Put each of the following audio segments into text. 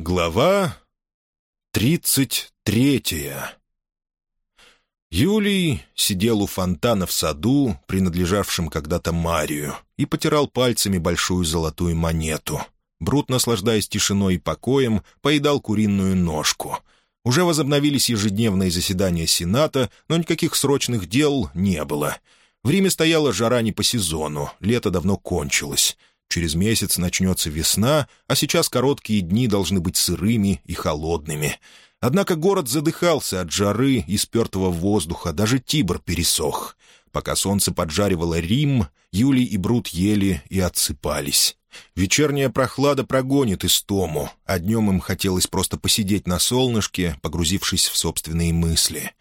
Глава тридцать третья Юлий сидел у фонтана в саду, принадлежавшем когда-то Марию, и потирал пальцами большую золотую монету. Брут, наслаждаясь тишиной и покоем, поедал куриную ножку. Уже возобновились ежедневные заседания Сената, но никаких срочных дел не было. В Риме стояла жара не по сезону, лето давно кончилось. Через месяц начнется весна, а сейчас короткие дни должны быть сырыми и холодными. Однако город задыхался от жары и спертого воздуха, даже Тибр пересох. Пока солнце поджаривало Рим, Юлий и Брут ели и отсыпались. Вечерняя прохлада прогонит истому, а днем им хотелось просто посидеть на солнышке, погрузившись в собственные мысли.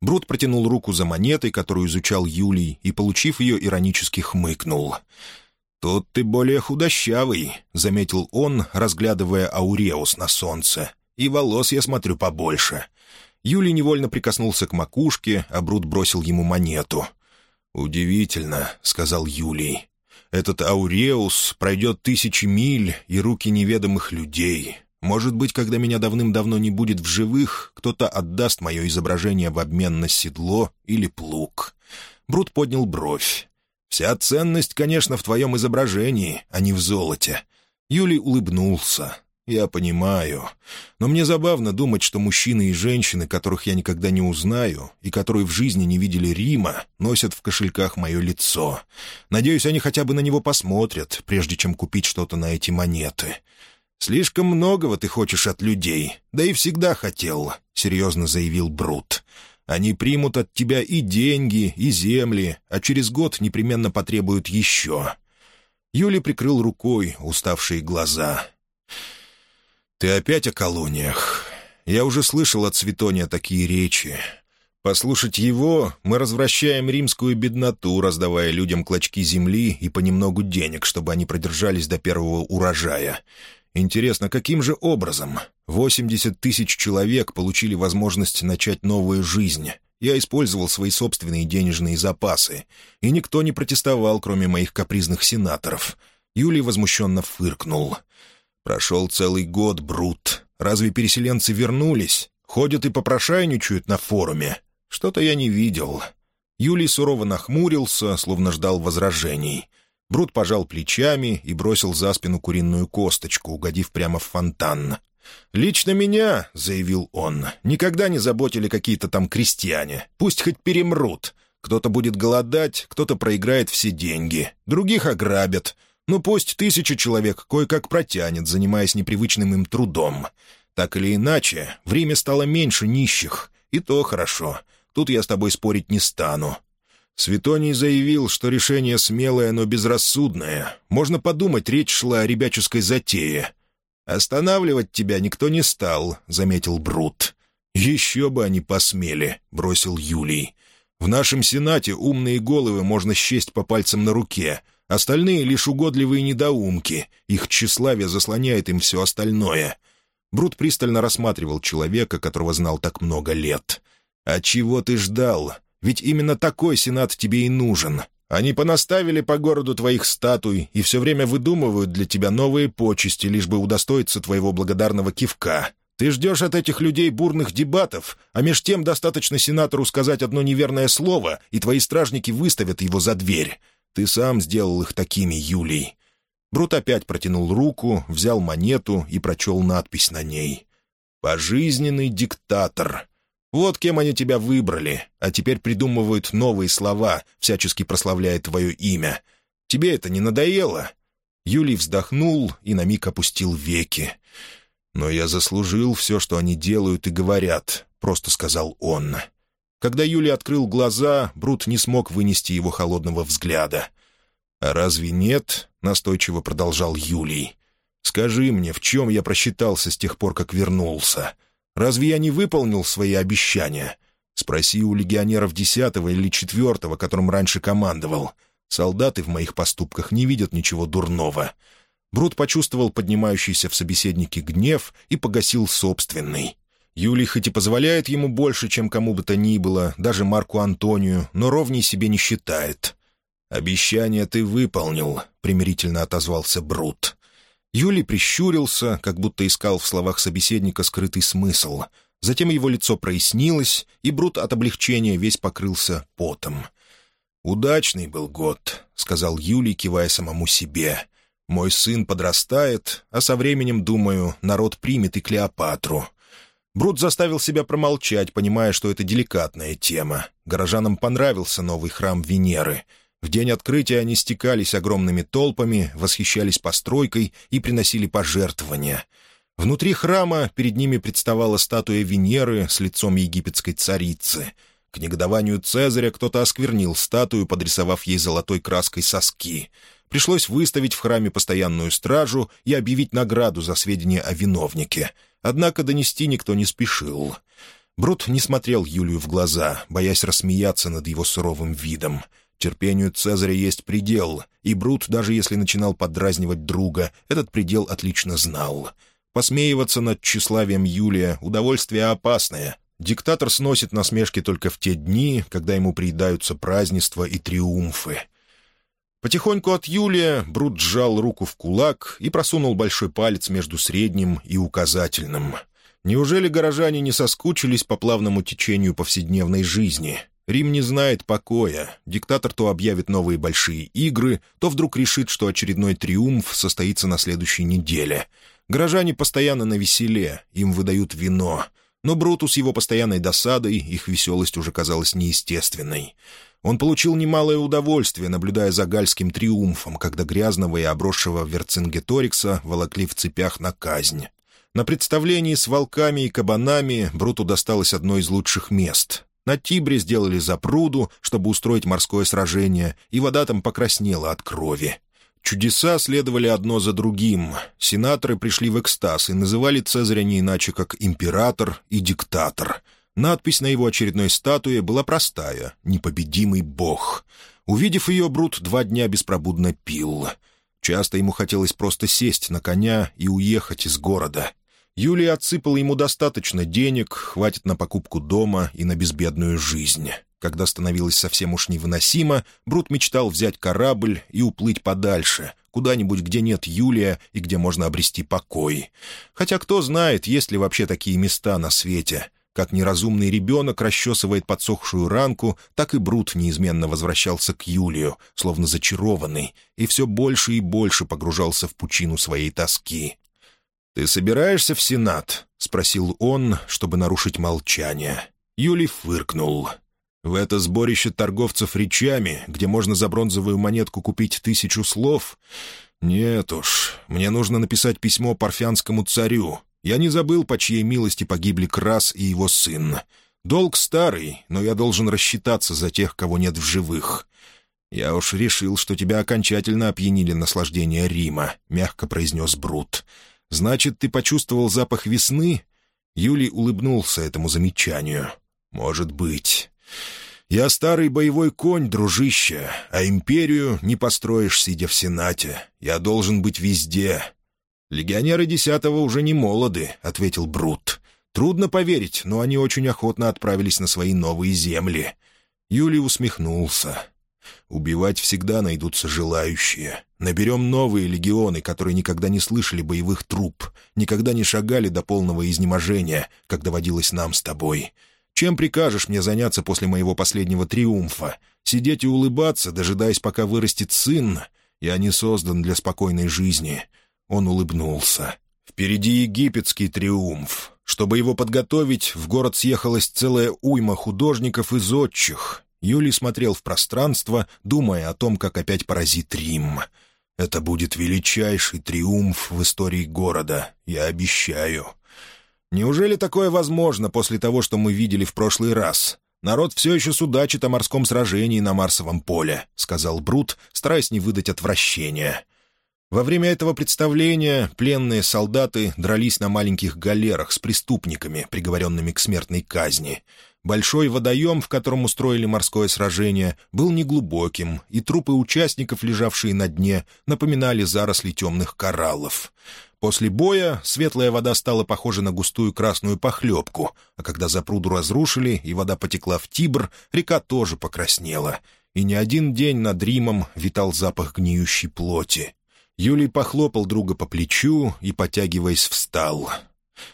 Брут протянул руку за монетой, которую изучал Юлий, и, получив ее, иронически хмыкнул — «Тут ты более худощавый», — заметил он, разглядывая ауреус на солнце. «И волос, я смотрю, побольше». Юлий невольно прикоснулся к макушке, а Брут бросил ему монету. «Удивительно», — сказал Юлий. «Этот ауреус пройдет тысячи миль и руки неведомых людей. Может быть, когда меня давным-давно не будет в живых, кто-то отдаст мое изображение в обмен на седло или плуг». Брут поднял бровь. Вся ценность, конечно, в твоем изображении, а не в золоте». Юлий улыбнулся. «Я понимаю. Но мне забавно думать, что мужчины и женщины, которых я никогда не узнаю, и которые в жизни не видели Рима, носят в кошельках мое лицо. Надеюсь, они хотя бы на него посмотрят, прежде чем купить что-то на эти монеты. Слишком многого ты хочешь от людей, да и всегда хотел», — серьезно заявил Брут. Они примут от тебя и деньги, и земли, а через год непременно потребуют еще». Юли прикрыл рукой уставшие глаза. «Ты опять о колониях. Я уже слышал от Светония такие речи. Послушать его, мы развращаем римскую бедноту, раздавая людям клочки земли и понемногу денег, чтобы они продержались до первого урожая. Интересно, каким же образом? 80 тысяч человек получили возможность начать новую жизнь. Я использовал свои собственные денежные запасы, и никто не протестовал, кроме моих капризных сенаторов. Юлий возмущенно фыркнул. «Прошел целый год, Брут. Разве переселенцы вернулись? Ходят и попрошайничают на форуме. Что-то я не видел». Юлий сурово нахмурился, словно ждал возражений — Брут пожал плечами и бросил за спину куриную косточку, угодив прямо в фонтан. «Лично меня, — заявил он, — никогда не заботили какие-то там крестьяне. Пусть хоть перемрут. Кто-то будет голодать, кто-то проиграет все деньги, других ограбят. Ну пусть тысяча человек кое-как протянет, занимаясь непривычным им трудом. Так или иначе, в Риме стало меньше нищих, и то хорошо. Тут я с тобой спорить не стану. Светоний заявил, что решение смелое, но безрассудное. Можно подумать, речь шла о ребяческой затее. «Останавливать тебя никто не стал», — заметил Брут. «Еще бы они посмели», — бросил Юлий. «В нашем Сенате умные головы можно счесть по пальцам на руке. Остальные — лишь угодливые недоумки. Их тщеславие заслоняет им все остальное». Брут пристально рассматривал человека, которого знал так много лет. «А чего ты ждал? Ведь именно такой сенат тебе и нужен. Они понаставили по городу твоих статуй и все время выдумывают для тебя новые почести, лишь бы удостоиться твоего благодарного кивка. Ты ждешь от этих людей бурных дебатов, а меж тем достаточно сенатору сказать одно неверное слово, и твои стражники выставят его за дверь. Ты сам сделал их такими, Юлий». Брут опять протянул руку, взял монету и прочел надпись на ней. «Пожизненный диктатор. Вот кем они тебя выбрали, а теперь придумывают новые слова, всячески прославляя твое имя. Тебе это не надоело?» Юлий вздохнул и на миг опустил веки. «Но я заслужил все, что они делают и говорят», — просто сказал он. Когда Юлий открыл глаза, Брут не смог вынести его холодного взгляда. «А разве нет?» — настойчиво продолжал Юлий. «Скажи мне, в чем я просчитался с тех пор, как вернулся?» Разве я не выполнил свои обещания? Спроси у легионеров десятого или четвертого, которым раньше командовал. Солдаты в моих поступках не видят ничего дурного». Брут почувствовал поднимающийся в собеседнике гнев и погасил собственный. Юлий хоть и позволяет ему больше, чем кому бы то ни было, даже Марку Антонию, но ровней себе не считает. «Обещание ты выполнил», — примирительно отозвался Брут. Юлий прищурился, как будто искал в словах собеседника скрытый смысл. Затем его лицо прояснилось, и Брут от облегчения весь покрылся потом. «Удачный был год», — сказал Юлий, кивая самому себе. «Мой сын подрастает, а со временем, думаю, народ примет и Клеопатру». Брут заставил себя промолчать, понимая, что это деликатная тема. Горожанам понравился новый храм Венеры — в день открытия они стекались огромными толпами, восхищались постройкой и приносили пожертвования. Внутри храма перед ними представала статуя Венеры с лицом египетской царицы. К негодованию Цезаря кто-то осквернил статую, подрисовав ей золотой краской соски. Пришлось выставить в храме постоянную стражу и объявить награду за сведения о виновнике. Однако донести никто не спешил. Брут не смотрел Юлию в глаза, боясь рассмеяться над его суровым видом — Терпению Цезаря есть предел, и Брут, даже если начинал подразнивать друга, этот предел отлично знал. Посмеиваться над тщеславием Юлия — удовольствие опасное. Диктатор сносит насмешки только в те дни, когда ему приедаются празднества и триумфы. Потихоньку от Юлия Брут сжал руку в кулак и просунул большой палец между средним и указательным. Неужели горожане не соскучились по плавному течению повседневной жизни — Рим не знает покоя. Диктатор то объявит новые большие игры, то вдруг решит, что очередной триумф состоится на следующей неделе. Горожане постоянно на веселе, им выдают вино. Но Бруту с его постоянной досадой их веселость уже казалась неестественной. Он получил немалое удовольствие, наблюдая за гальским триумфом, когда грязного и обросшего Верцингеторикса волокли в цепях на казнь. На представлении с волками и кабанами Бруту досталось одно из лучших мест. На Тибре сделали запруду, чтобы устроить морское сражение, и вода там покраснела от крови. Чудеса следовали одно за другим. Сенаторы пришли в экстаз и называли Цезаря не иначе, как «император» и «диктатор». Надпись на его очередной статуе была простая «Непобедимый бог». Увидев ее, Брут два дня беспробудно пил. Часто ему хотелось просто сесть на коня и уехать из города. Юлия отсыпала ему достаточно денег, хватит на покупку дома и на безбедную жизнь. Когда становилось совсем уж невыносимо, Брут мечтал взять корабль и уплыть подальше, куда-нибудь, где нет Юлия и где можно обрести покой. Хотя кто знает, есть ли вообще такие места на свете. Как неразумный ребенок расчесывает подсохшую ранку, так и Брут неизменно возвращался к Юлию, словно зачарованный, и все больше и больше погружался в пучину своей тоски. «Ты собираешься в Сенат?» — спросил он, чтобы нарушить молчание. Юлий фыркнул. «В это сборище торговцев речами, где можно за бронзовую монетку купить тысячу слов? Нет уж, мне нужно написать письмо парфянскому царю. Я не забыл, по чьей милости погибли Крас и его сын. Долг старый, но я должен рассчитаться за тех, кого нет в живых». «Я уж решил, что тебя окончательно опьянили наслаждения Рима», — мягко произнес Брут. «Значит, ты почувствовал запах весны?» Юлий улыбнулся этому замечанию. «Может быть. Я старый боевой конь, дружище, а империю не построишь, сидя в Сенате. Я должен быть везде». «Легионеры десятого уже не молоды», — ответил Брут. «Трудно поверить, но они очень охотно отправились на свои новые земли». Юлий усмехнулся. Убивать всегда найдутся желающие. Наберем новые легионы, которые никогда не слышали боевых труп, никогда не шагали до полного изнеможения, как доводилось нам с тобой. Чем прикажешь мне заняться после моего последнего триумфа? Сидеть и улыбаться, дожидаясь, пока вырастет сын? Я не создан для спокойной жизни». Он улыбнулся. «Впереди египетский триумф. Чтобы его подготовить, в город съехалась целая уйма художников и зодчих. Юлий смотрел в пространство, думая о том, как опять поразит Рим. «Это будет величайший триумф в истории города, я обещаю». «Неужели такое возможно после того, что мы видели в прошлый раз?» «Народ все еще судачит о морском сражении на Марсовом поле», — сказал Брут, стараясь не выдать отвращения. Во время этого представления пленные солдаты дрались на маленьких галерах с преступниками, приговоренными к смертной казни — Большой водоем, в котором устроили морское сражение, был неглубоким, и трупы участников, лежавшие на дне, напоминали заросли темных кораллов. После боя светлая вода стала похожа на густую красную похлебку, а когда запруду разрушили и вода потекла в Тибр, река тоже покраснела. И не один день над Римом витал запах гниющей плоти. Юлий похлопал друга по плечу и, потягиваясь, встал.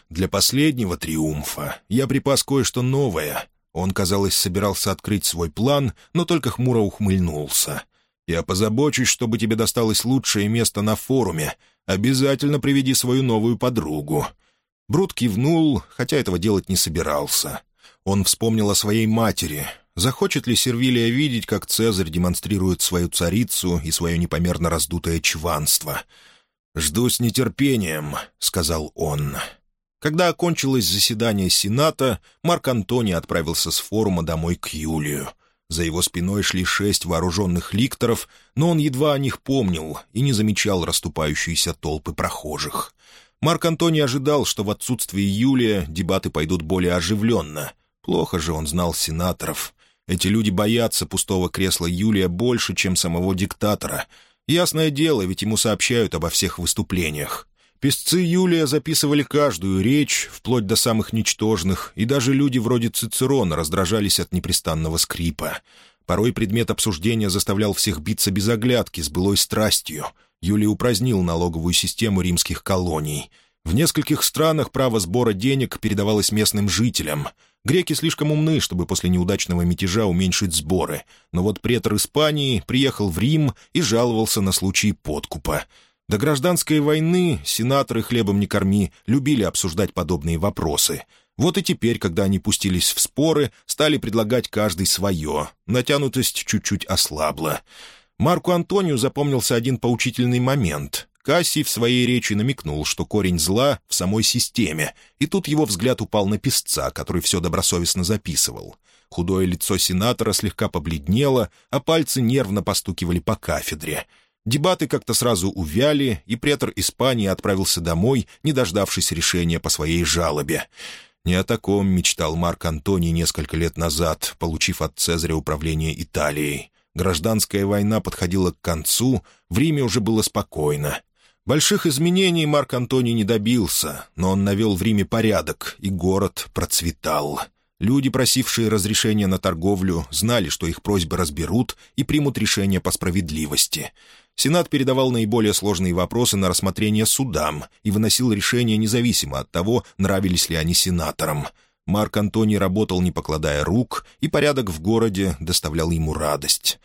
«Для последнего триумфа я припас кое-что новое». Он, казалось, собирался открыть свой план, но только хмуро ухмыльнулся. «Я позабочусь, чтобы тебе досталось лучшее место на форуме. Обязательно приведи свою новую подругу». Брут кивнул, хотя этого делать не собирался. Он вспомнил о своей матери. Захочет ли Сервилия видеть, как Цезарь демонстрирует свою царицу и свое непомерно раздутое чванство? «Жду с нетерпением», — сказал он. Когда окончилось заседание Сената, Марк Антоний отправился с форума домой к Юлию. За его спиной шли шесть вооруженных ликторов, но он едва о них помнил и не замечал расступающиеся толпы прохожих. Марк Антоний ожидал, что в отсутствие Юлия дебаты пойдут более оживленно. Плохо же он знал сенаторов. Эти люди боятся пустого кресла Юлия больше, чем самого диктатора. Ясное дело, ведь ему сообщают обо всех выступлениях. Песцы Юлия записывали каждую речь, вплоть до самых ничтожных, и даже люди вроде Цицерона раздражались от непрестанного скрипа. Порой предмет обсуждения заставлял всех биться без оглядки, с былой страстью — Юлий упразднил налоговую систему римских колоний. В нескольких странах право сбора денег передавалось местным жителям. Греки слишком умны, чтобы после неудачного мятежа уменьшить сборы. Но вот претор Испании приехал в Рим и жаловался на случаи подкупа. До гражданской войны сенаторы «Хлебом не корми» любили обсуждать подобные вопросы. Вот и теперь, когда они пустились в споры, стали предлагать каждый свое. Натянутость чуть-чуть ослабла. Марку Антонию запомнился один поучительный момент. Кассий в своей речи намекнул, что корень зла в самой системе, и тут его взгляд упал на писца, который все добросовестно записывал. Худое лицо сенатора слегка побледнело, а пальцы нервно постукивали по кафедре. Дебаты как-то сразу увяли, и претор Испании отправился домой, не дождавшись решения по своей жалобе. Не о таком мечтал Марк Антоний несколько лет назад, получив от Цезаря управление Италией. Гражданская война подходила к концу, в Риме уже было спокойно. Больших изменений Марк Антоний не добился, но он навел в Риме порядок, и город процветал. Люди, просившие разрешения на торговлю, знали, что их просьбы разберут и примут решение по справедливости. Сенат передавал наиболее сложные вопросы на рассмотрение судам и выносил решения независимо от того, нравились ли они сенаторам — Марк Антоний работал, не покладая рук, и порядок в городе доставлял ему радость.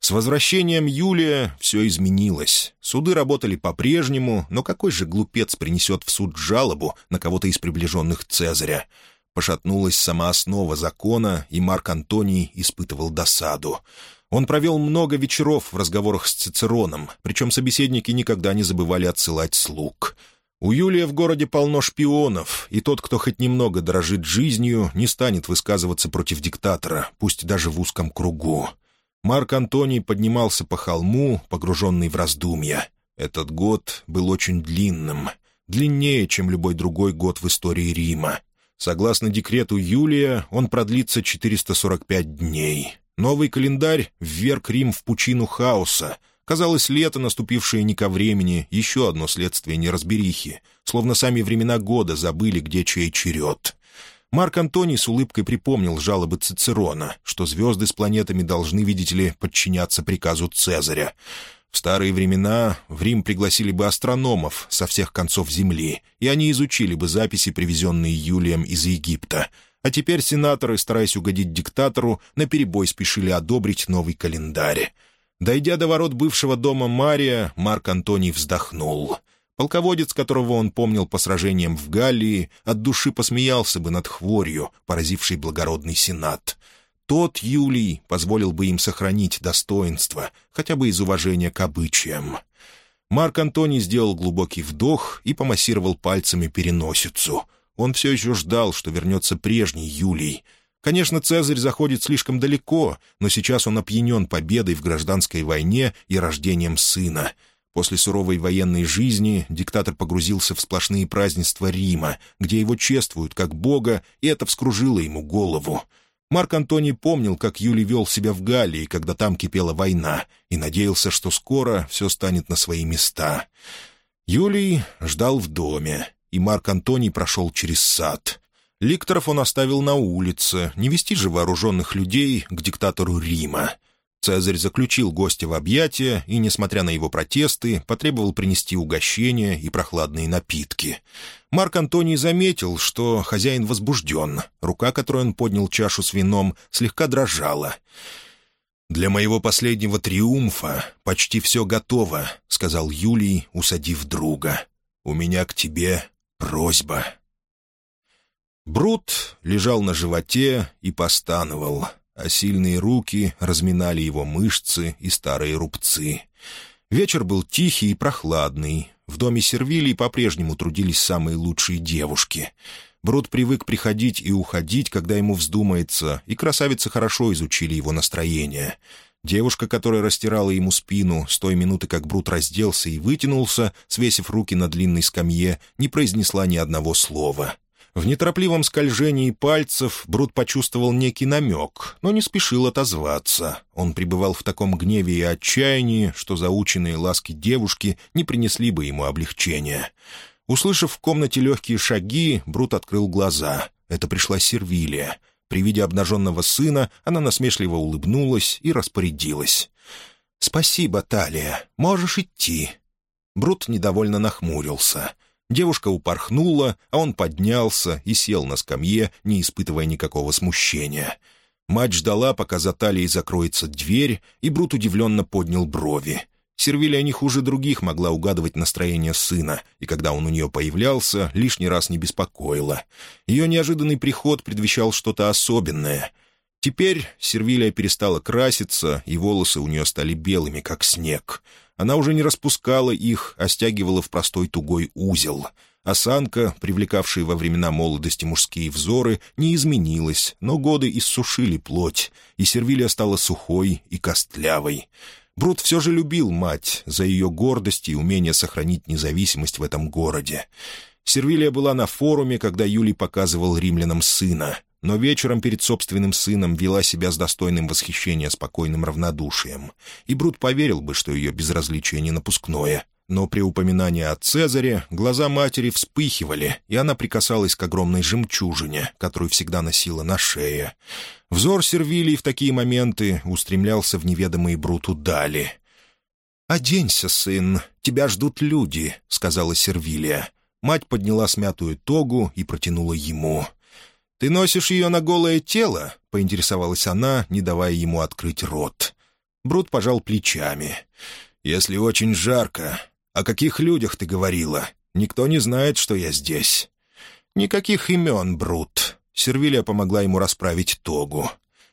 С возвращением Юлия все изменилось. Суды работали по-прежнему, но какой же глупец принесет в суд жалобу на кого-то из приближенных Цезаря? Пошатнулась сама основа закона, и Марк Антоний испытывал досаду. Он провел много вечеров в разговорах с Цицероном, причем собеседники никогда не забывали отсылать слуг — у Юлия в городе полно шпионов, и тот, кто хоть немного дорожит жизнью, не станет высказываться против диктатора, пусть даже в узком кругу. Марк Антоний поднимался по холму, погруженный в раздумья. Этот год был очень длинным, длиннее, чем любой другой год в истории Рима. Согласно декрету Юлия, он продлится 445 дней. Новый календарь вверг Рим в пучину хаоса — Казалось, лето, наступившее не ко времени, еще одно следствие неразберихи, словно сами времена года забыли, где чей черед. Марк Антоний с улыбкой припомнил жалобы Цицерона, что звезды с планетами должны, видите ли, подчиняться приказу Цезаря. В старые времена в Рим пригласили бы астрономов со всех концов Земли, и они изучили бы записи, привезенные Юлием из Египта. А теперь сенаторы, стараясь угодить диктатору, наперебой спешили одобрить новый календарь. Дойдя до ворот бывшего дома Мария, Марк Антоний вздохнул. Полководец, которого он помнил по сражениям в Галлии, от души посмеялся бы над хворью, поразившей благородный сенат. Тот Юлий позволил бы им сохранить достоинство, хотя бы из уважения к обычаям. Марк Антоний сделал глубокий вдох и помассировал пальцами переносицу. Он все еще ждал, что вернется прежний Юлий — Конечно, Цезарь заходит слишком далеко, но сейчас он опьянен победой в гражданской войне и рождением сына. После суровой военной жизни диктатор погрузился в сплошные празднества Рима, где его чествуют как бога, и это вскружило ему голову. Марк Антоний помнил, как Юлий вел себя в Галлии, когда там кипела война, и надеялся, что скоро все станет на свои места. Юлий ждал в доме, и Марк Антоний прошел через сад. Ликторов он оставил на улице, не вести же вооруженных людей к диктатору Рима. Цезарь заключил гостя в объятия и, несмотря на его протесты, потребовал принести угощения и прохладные напитки. Марк Антоний заметил, что хозяин возбужден. Рука, которой он поднял чашу с вином, слегка дрожала. «Для моего последнего триумфа почти все готово», — сказал Юлий, усадив друга. «У меня к тебе просьба». Брут лежал на животе и постановал а сильные руки разминали его мышцы и старые рубцы. Вечер был тихий и прохладный. В доме Сервилий по-прежнему трудились самые лучшие девушки. Брут привык приходить и уходить, когда ему вздумается, и красавицы хорошо изучили его настроение. Девушка, которая растирала ему спину, с той минуты, как Брут разделся и вытянулся, свесив руки на длинной скамье, не произнесла ни одного слова — в неторопливом скольжении пальцев Брут почувствовал некий намек, но не спешил отозваться. Он пребывал в таком гневе и отчаянии, что заученные ласки девушки не принесли бы ему облегчения. Услышав в комнате легкие шаги, Брут открыл глаза. Это пришла Сервилия. При виде обнаженного сына она насмешливо улыбнулась и распорядилась. «Спасибо, Талия. Можешь идти». Брут недовольно нахмурился — Девушка упорхнула, а он поднялся и сел на скамье, не испытывая никакого смущения. Мать ждала, пока за талией закроется дверь, и Брут удивленно поднял брови. Сервилия не хуже других могла угадывать настроение сына, и когда он у нее появлялся, лишний раз не беспокоила. Ее неожиданный приход предвещал что-то особенное. Теперь Сервилия перестала краситься, и волосы у нее стали белыми, как снег — она уже не распускала их, а стягивала в простой тугой узел. Осанка, привлекавшая во времена молодости мужские взоры, не изменилась, но годы иссушили плоть, и Сервилия стала сухой и костлявой. Брут все же любил мать за ее гордость и умение сохранить независимость в этом городе. Сервилия была на форуме, когда Юлий показывал римлянам сына но вечером перед собственным сыном вела себя с достойным восхищения спокойным равнодушием. И Брут поверил бы, что ее безразличие не напускное. Но при упоминании о Цезаре глаза матери вспыхивали, и она прикасалась к огромной жемчужине, которую всегда носила на шее. Взор Сервилии в такие моменты устремлялся в неведомые Бруту дали. «Оденься, сын, тебя ждут люди», — сказала Сервилия. Мать подняла смятую тогу и протянула ему. «Ты носишь ее на голое тело?» — поинтересовалась она, не давая ему открыть рот. Брут пожал плечами. «Если очень жарко. О каких людях ты говорила? Никто не знает, что я здесь». «Никаких имен, Брут». Сервилия помогла ему расправить тогу.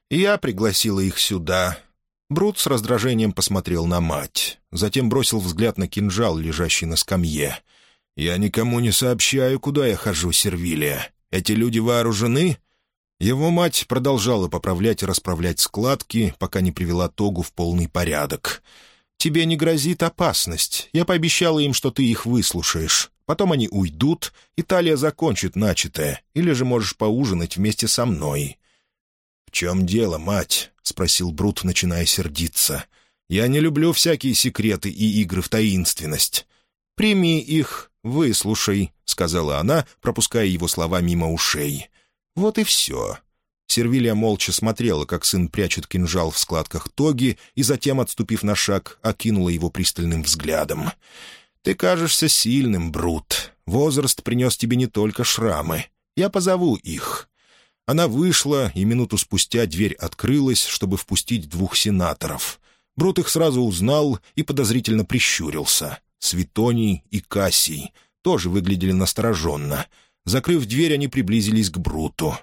«Я пригласила их сюда». Брут с раздражением посмотрел на мать. Затем бросил взгляд на кинжал, лежащий на скамье. «Я никому не сообщаю, куда я хожу, Сервилия. Эти люди вооружены?» Его мать продолжала поправлять и расправлять складки, пока не привела тогу в полный порядок. «Тебе не грозит опасность. Я пообещала им, что ты их выслушаешь. Потом они уйдут, и Талия закончит начатое, или же можешь поужинать вместе со мной». «В чем дело, мать?» — спросил Брут, начиная сердиться. «Я не люблю всякие секреты и игры в таинственность. Прими их, выслушай», — сказала она, пропуская его слова мимо ушей. «Вот и все». Сервилия молча смотрела, как сын прячет кинжал в складках тоги, и затем, отступив на шаг, окинула его пристальным взглядом. «Ты кажешься сильным, Брут. Возраст принес тебе не только шрамы. Я позову их». Она вышла, и минуту спустя дверь открылась, чтобы впустить двух сенаторов. Брут их сразу узнал и подозрительно прищурился. Светоний и Кассий тоже выглядели настороженно. Закрыв дверь, они приблизились к Бруту.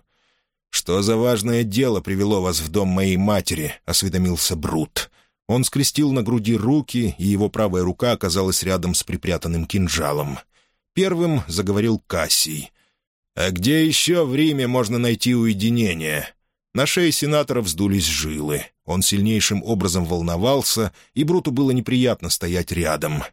«Что за важное дело привело вас в дом моей матери?» — осведомился Брут. Он скрестил на груди руки, и его правая рука оказалась рядом с припрятанным кинжалом. Первым заговорил Кассий. «А где еще в Риме можно найти уединение?» На шее сенатора вздулись жилы. Он сильнейшим образом волновался, и Бруту было неприятно стоять рядом —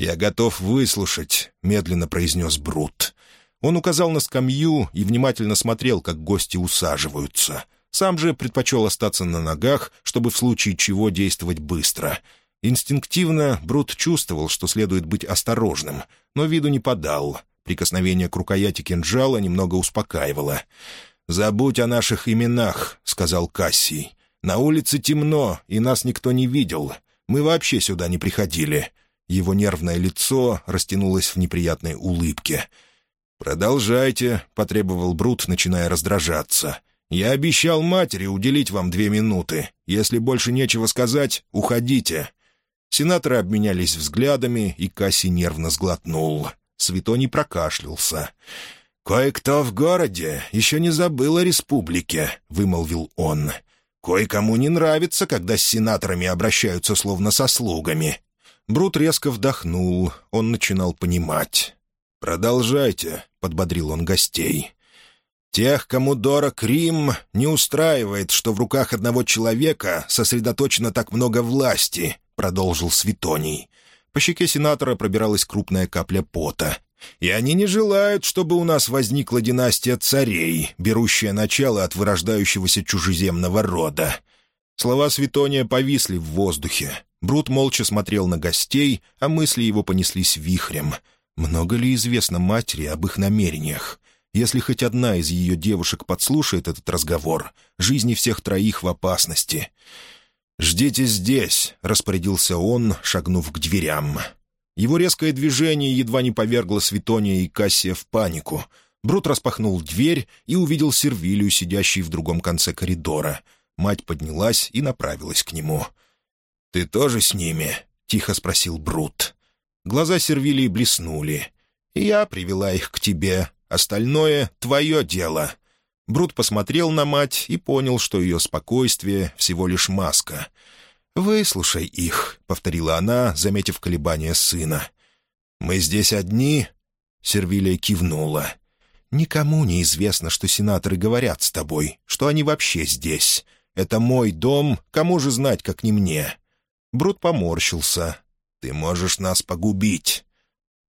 «Я готов выслушать», — медленно произнес Брут. Он указал на скамью и внимательно смотрел, как гости усаживаются. Сам же предпочел остаться на ногах, чтобы в случае чего действовать быстро. Инстинктивно Брут чувствовал, что следует быть осторожным, но виду не подал. Прикосновение к рукояти кинжала немного успокаивало. «Забудь о наших именах», — сказал Кассий. На улице темно, и нас никто не видел. Мы вообще сюда не приходили». Его нервное лицо растянулось в неприятной улыбке. «Продолжайте», — потребовал Брут, начиная раздражаться. «Я обещал матери уделить вам две минуты. Если больше нечего сказать, уходите». Сенаторы обменялись взглядами, и Касси нервно сглотнул. Светоний прокашлялся. «Кое-кто в городе еще не забыл о республике», — вымолвил он. «Кое-кому не нравится, когда с сенаторами обращаются словно со слугами». Брут резко вдохнул, он начинал понимать. «Продолжайте», — подбодрил он гостей. «Тех, кому дорог Рим, не устраивает, что в руках одного человека сосредоточено так много власти», — продолжил Светоний. По щеке сенатора пробиралась крупная капля пота. «И они не желают, чтобы у нас возникла династия царей, берущая начало от вырождающегося чужеземного рода». Слова Светония повисли в воздухе. Брут молча смотрел на гостей, а мысли его понеслись вихрем. Много ли известно матери об их намерениях? Если хоть одна из ее девушек подслушает этот разговор, жизни всех троих в опасности. «Ждите здесь», — распорядился он, шагнув к дверям. Его резкое движение едва не повергло Светония и Кассия в панику. Брут распахнул дверь и увидел Сервилию, сидящей в другом конце коридора. Мать поднялась и направилась к нему. «Ты тоже с ними?» — тихо спросил Брут. Глаза Сервилии блеснули. «Я привела их к тебе. Остальное — твое дело. Брут посмотрел на мать и понял, что ее спокойствие — всего лишь маска. «Выслушай их», — повторила она, заметив колебания сына. «Мы здесь одни?» — Сервилия кивнула. «Никому не известно, что сенаторы говорят с тобой, что они вообще здесь. Это мой дом, кому же знать, как не мне?» Брут поморщился. «Ты можешь нас погубить».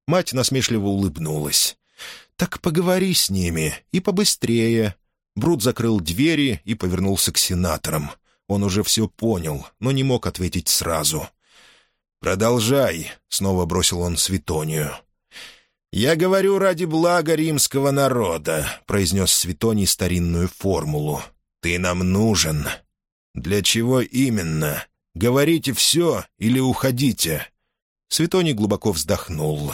Мать насмешливо улыбнулась. «Так поговори с ними, и побыстрее. Брут закрыл двери и повернулся к сенаторам. Он уже все понял, но не мог ответить сразу. «Продолжай», — снова бросил он Светонию. «Я говорю ради блага римского народа», — произнес Светоний старинную формулу. «Ты нам нужен». «Для чего именно? Говорите все или уходите?» Светоний глубоко вздохнул.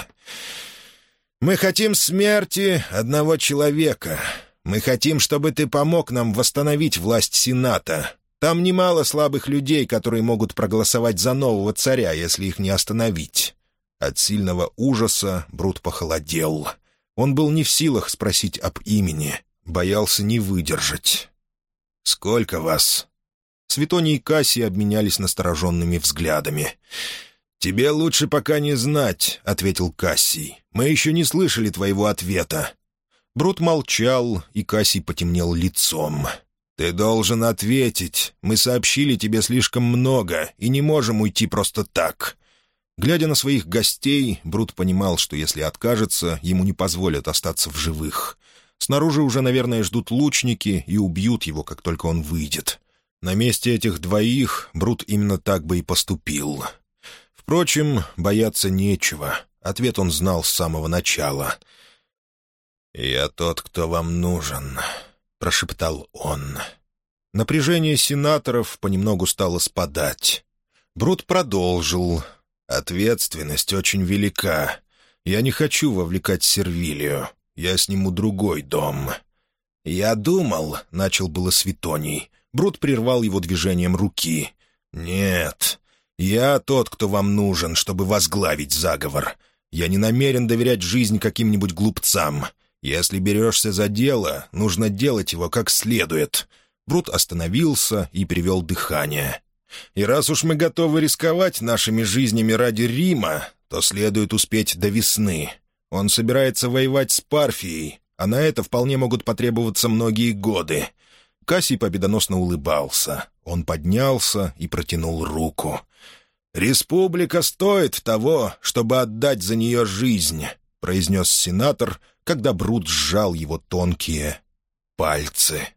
«Мы хотим смерти одного человека. Мы хотим, чтобы ты помог нам восстановить власть Сената. Там немало слабых людей, которые могут проголосовать за нового царя, если их не остановить». От сильного ужаса Брут похолодел. Он был не в силах спросить об имени, боялся не выдержать. «Сколько вас?» Светоний и Кассий обменялись настороженными взглядами. «Тебе лучше пока не знать», — ответил Кассий. «Мы еще не слышали твоего ответа. Брут молчал, и Кассий потемнел лицом. «Ты должен ответить. Мы сообщили тебе слишком много и не можем уйти просто так». Глядя на своих гостей, Брут понимал, что если откажется, ему не позволят остаться в живых. Снаружи уже, наверное, ждут лучники и убьют его, как только он выйдет. На месте этих двоих Брут именно так бы и поступил. Впрочем, бояться нечего. Ответ он знал с самого начала — «Я тот, кто вам нужен», — прошептал он. Напряжение сенаторов понемногу стало спадать. Брут продолжил. «Ответственность очень велика. Я не хочу вовлекать Сервилию. Я сниму другой дом». «Я думал», — начал было Светоний. Брут прервал его движением руки. «Нет, я тот, кто вам нужен, чтобы возглавить заговор. Я не намерен доверять жизнь каким-нибудь глупцам. Если берешься за дело, нужно делать его как следует». Брут остановился и привел дыхание. «И раз уж мы готовы рисковать нашими жизнями ради Рима, то следует успеть до весны. Он собирается воевать с Парфией, а на это вполне могут потребоваться многие годы». Кассий победоносно улыбался. Он поднялся и протянул руку. «Республика стоит того, чтобы отдать за нее жизнь», — произнес сенатор, когда Брут сжал его тонкие пальцы.